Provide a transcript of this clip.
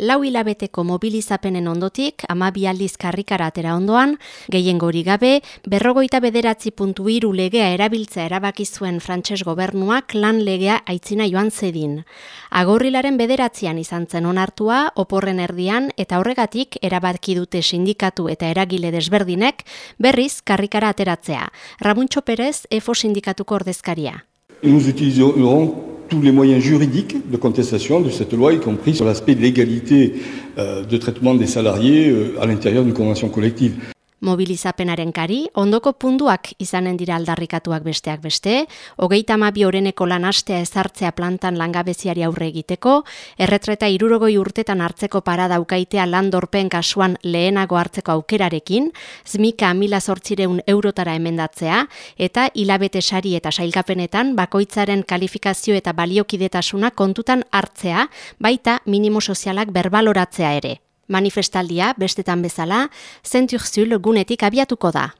Lau hilabeteko mobilizapenen ondotik, amabi aldiz karrikara atera ondoan, gehien gori gabe, berrogoita bederatzi puntu iru legea erabiltza erabaki zuen frantses gobernuak lan legea aitzina joan zedin. Agorrilaren bederatzean izan zen onartua, oporren erdian, eta horregatik erabaki dute sindikatu eta eragile desberdinek, berriz karrikara ateratzea. Ramuntxo Perez, EFO sindikatuko ordezkaria. Nous tous les moyens juridiques de contestation de cette loi, y compris sur l'aspect de l'égalité euh, de traitement des salariés euh, à l'intérieur d'une convention collective. Mobilizapenaren kari, ondoko punduak izanen dira aldarrikatuak besteak beste, hogeita amabi oreneko lan astea ezartzea plantan langabeziari aurre egiteko, erretreta irurogoi urtetan hartzeko para daukaitea lan dorpen kasuan lehenago hartzeko aukerarekin, zmika mila sortzireun eurotara emendatzea, eta hilabete sari eta sailkapenetan bakoitzaren kalifikazio eta baliokidetasuna kontutan hartzea, baita minimo sozialak berbaloratzea ere. Manifestaldia, bestetan bezala, zenturzul gunetik abiatuko da.